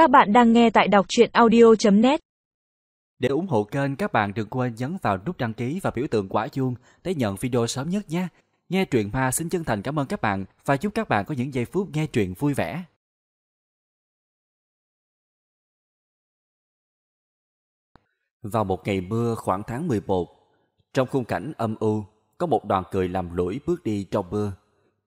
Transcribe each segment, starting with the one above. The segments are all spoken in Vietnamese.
Các bạn đang nghe tại đọc truyện audio.net Để ủng hộ kênh, các bạn đừng quên nhấn vào nút đăng ký và biểu tượng quả chuông để nhận video sớm nhất nhé. Nghe truyện ma xin chân thành cảm ơn các bạn và chúc các bạn có những giây phút nghe truyện vui vẻ. Vào một ngày mưa khoảng tháng 11, trong khung cảnh âm u, có một đoàn cười làm lũi bước đi trong mưa.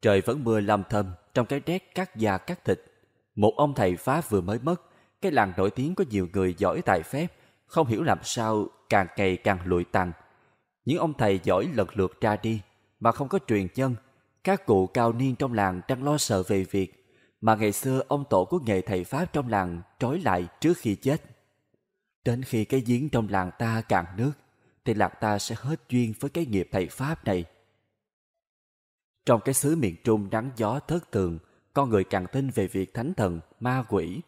Trời vẫn mưa lâm thâm trong cái rét cắt da cắt thịt. Một ông thầy Pháp vừa mới mất, cái làng nổi tiếng có nhiều người giỏi tài phép, không hiểu làm sao càng ngày càng lụi tàn. Những ông thầy giỏi lần lượt ra đi, mà không có truyền nhân. Các cụ cao niên trong làng đang lo sợ về việc mà ngày xưa ông tổ của nghề thầy Pháp trong làng trói lại trước khi chết. Đến khi cái giếng trong làng ta cạn nước, thì làng ta sẽ hết duyên với cái nghiệp thầy Pháp này. Trong cái xứ miền Trung nắng gió thất thường, con người càng tin về việc thánh thần, ma quỷ.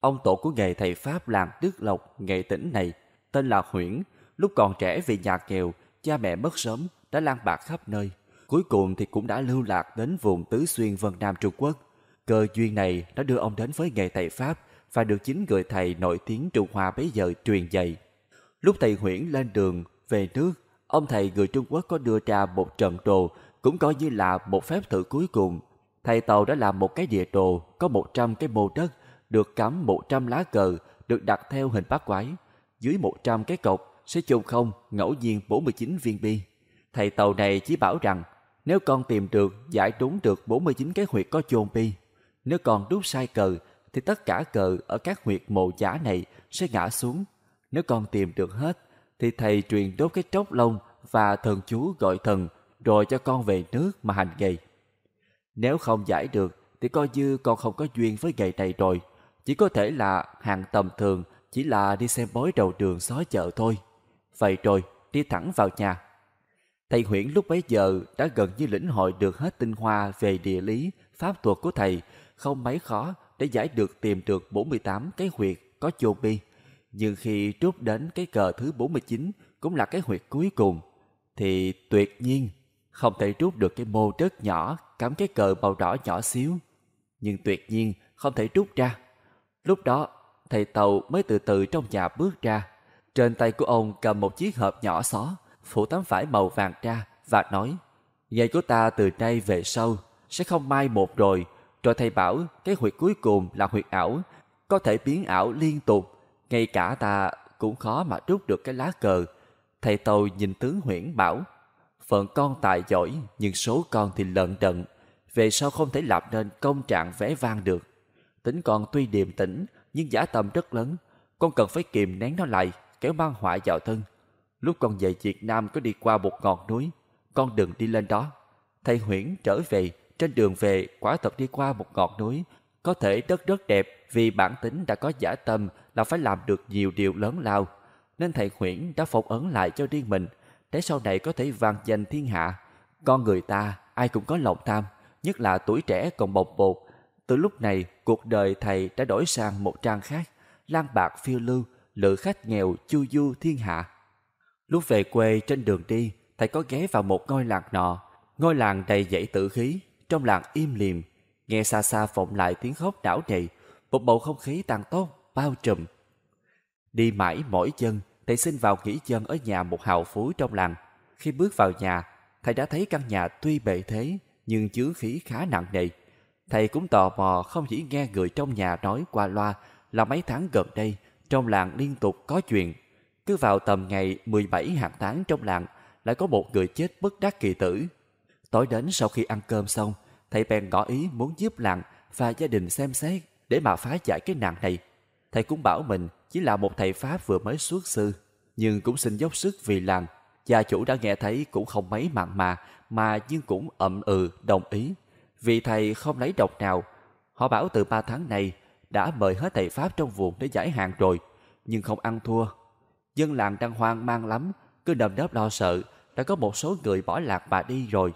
Ông tổ của nghề thầy Pháp làng Đức Lộc, nghệ tỉnh này, tên là Huyễn, lúc còn trẻ vì nhà nghèo, cha mẹ mất sớm, đã lang bạc khắp nơi. Cuối cùng thì cũng đã lưu lạc đến vùng Tứ Xuyên Vân Nam Trung Quốc. Cơ duyên này đã đưa ông đến với nghề thầy Pháp và được chính người thầy nổi tiếng Trung Hoa bấy giờ truyền dạy. Lúc thầy Huyễn lên đường về nước, ông thầy người Trung Quốc có đưa ra một trận đồ cũng coi như là một phép thử cuối cùng. Thầy Tàu đã làm một cái địa đồ có 100 cái mô đất, được cắm 100 lá cờ, được đặt theo hình bát quái. Dưới 100 cái cột sẽ chôn không ngẫu nhiên 49 viên bi. Thầy Tàu này chỉ bảo rằng nếu con tìm được, giải đúng được 49 cái huyệt có chôn bi. Nếu con đút sai cờ, thì tất cả cờ ở các huyệt mộ giả này sẽ ngã xuống. Nếu con tìm được hết, thì thầy truyền đốt cái tróc lông và thần chú gọi thần rồi cho con về nước mà hành nghề. Nếu không giải được thì coi như con không có duyên với nghề này rồi. Chỉ có thể là hàng tầm thường, chỉ là đi xem bói đầu đường xó chợ thôi. Vậy rồi, đi thẳng vào nhà. Thầy Huyễn lúc bấy giờ đã gần như lĩnh hội được hết tinh hoa về địa lý, pháp thuật của thầy, không mấy khó để giải được tìm được 48 cái huyệt có chôn bi. Nhưng khi trút đến cái cờ thứ 49 cũng là cái huyệt cuối cùng, thì tuyệt nhiên không thể rút được cái mô rất nhỏ cắm cái cờ màu đỏ nhỏ xíu. Nhưng tuyệt nhiên không thể rút ra. Lúc đó, thầy Tàu mới từ từ trong nhà bước ra. Trên tay của ông cầm một chiếc hộp nhỏ xó, phủ tấm vải màu vàng ra và nói ngày của ta từ nay về sau sẽ không mai một rồi. Rồi thầy bảo cái huyệt cuối cùng là huyệt ảo, có thể biến ảo liên tục. Ngay cả ta cũng khó mà rút được cái lá cờ. Thầy Tàu nhìn tướng Huyễn bảo Phận con tài giỏi nhưng số con thì lợn đận. Về sau không thể làm nên công trạng vẽ vang được. Tính con tuy điềm tĩnh nhưng giả tâm rất lớn. Con cần phải kìm nén nó lại, kéo mang họa vào thân. Lúc con về Việt Nam có đi qua một ngọn núi, con đừng đi lên đó. Thầy Huyễn trở về, trên đường về quả thật đi qua một ngọn núi. Có thể đất rất đẹp vì bản tính đã có giả tâm là phải làm được nhiều điều lớn lao. Nên thầy Huyễn đã phục ấn lại cho riêng mình để sau này có thể vang danh thiên hạ. Con người ta ai cũng có lòng tham, nhất là tuổi trẻ còn bồng bột. Từ lúc này, cuộc đời thầy đã đổi sang một trang khác, lang bạc phiêu lưu, lữ khách nghèo chu du thiên hạ. Lúc về quê trên đường đi, thầy có ghé vào một ngôi làng nọ, ngôi làng đầy dãy tử khí, trong làng im lìm, nghe xa xa vọng lại tiếng khóc đảo đầy, một bầu không khí tàn tốt, bao trùm. Đi mãi mỏi chân, thầy xin vào nghỉ chân ở nhà một hào phú trong làng. Khi bước vào nhà, thầy đã thấy căn nhà tuy bệ thế, nhưng chứa khí khá nặng nề. Thầy cũng tò mò không chỉ nghe người trong nhà nói qua loa là mấy tháng gần đây trong làng liên tục có chuyện. Cứ vào tầm ngày 17 hàng tháng trong làng lại có một người chết bất đắc kỳ tử. Tối đến sau khi ăn cơm xong, thầy bèn ngỏ ý muốn giúp làng và gia đình xem xét để mà phá giải cái nạn này. Thầy cũng bảo mình chỉ là một thầy Pháp vừa mới xuất sư, nhưng cũng xin dốc sức vì làng. Gia chủ đã nghe thấy cũng không mấy mặn mà, mà nhưng cũng ậm ừ đồng ý. Vì thầy không lấy độc nào, họ bảo từ ba tháng này đã mời hết thầy Pháp trong vùng để giải hạn rồi, nhưng không ăn thua. Dân làng đang hoang mang lắm, cứ đầm nớp lo sợ, đã có một số người bỏ lạc bà đi rồi.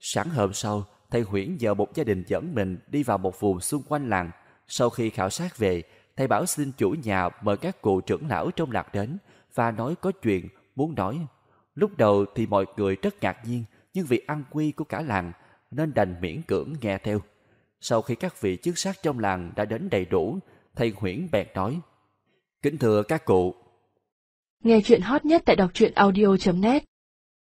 Sáng hôm sau, thầy Huyễn nhờ một gia đình dẫn mình đi vào một vùng xung quanh làng. Sau khi khảo sát về, thầy bảo xin chủ nhà mời các cụ trưởng lão trong lạc đến và nói có chuyện muốn nói. Lúc đầu thì mọi người rất ngạc nhiên, nhưng vì ăn quy của cả làng nên đành miễn cưỡng nghe theo. Sau khi các vị chức sắc trong làng đã đến đầy đủ, thầy Huyễn bèn nói. Kính thưa các cụ. Nghe chuyện hot nhất tại đọc truyện audio.net